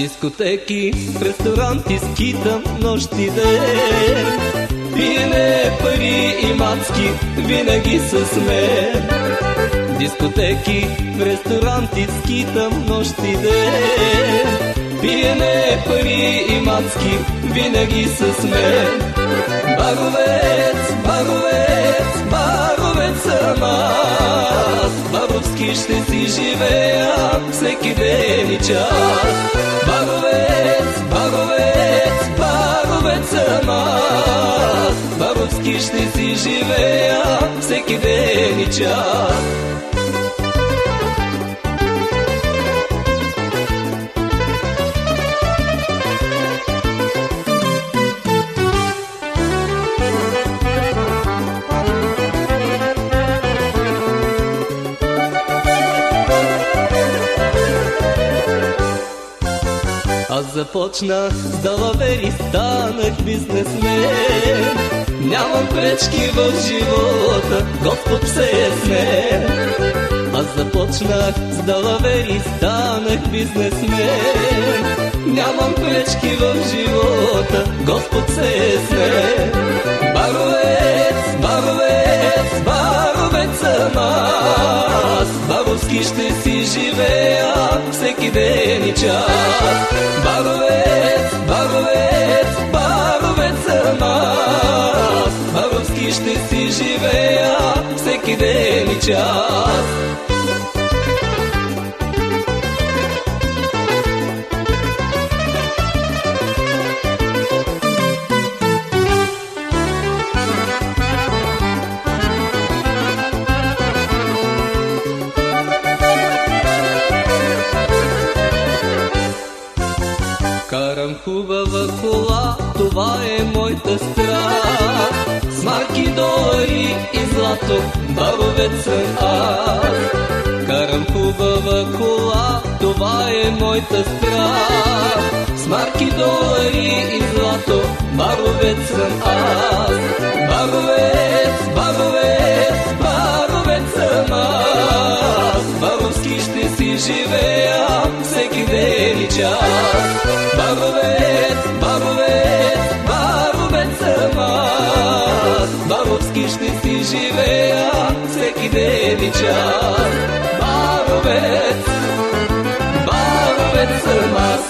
дискотеки, ресторанти скитам нощ и ден. Пиене, пари и мацки, винаги с мен. Дискотеки, в ресторанти скитам нощ и ден. Пиене, пари и мацки, винаги с мен. Баровец, баровец, баровец съм аз. Баровски ще си живея всеки ден и час. Аз. Баровски ще си живея всеки ден и час. Аз започнах с далавери, станах бизнесмен. Нямам пречки в живота, Господ все е с мен. Аз започнах с далавери, станах бизнесмен. Нямам пречки в живота, Господ все е с Баровски ще си живея всеки ден и час. Баровец, баровец, баровец съм аз. Баровски ще си живея всеки ден и час. Хубава кола, това е моята страст. С марки, долари и злато, баровец съм аз. Карам хубава кола, това е моята страст. С марки, долари и злато, баровец съм аз. Баровец, баровец, баровец съм аз. Баровски ще си живея всеки ден и час. Баровец, живея всеки ден и час. Баровец, баровец съм аз.